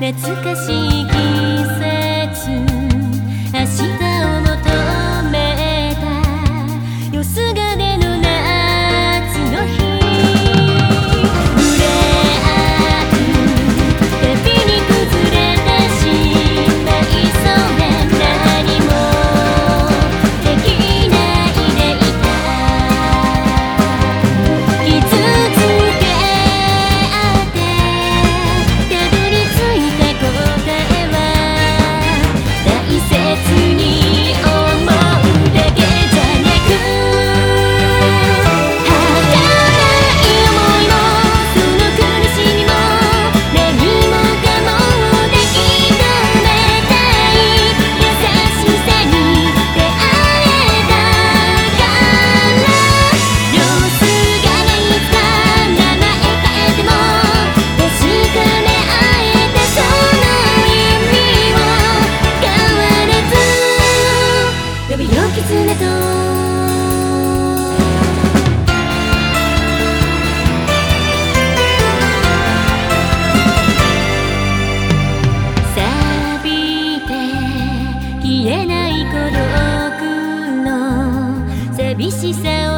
懐かしい君寂しさを。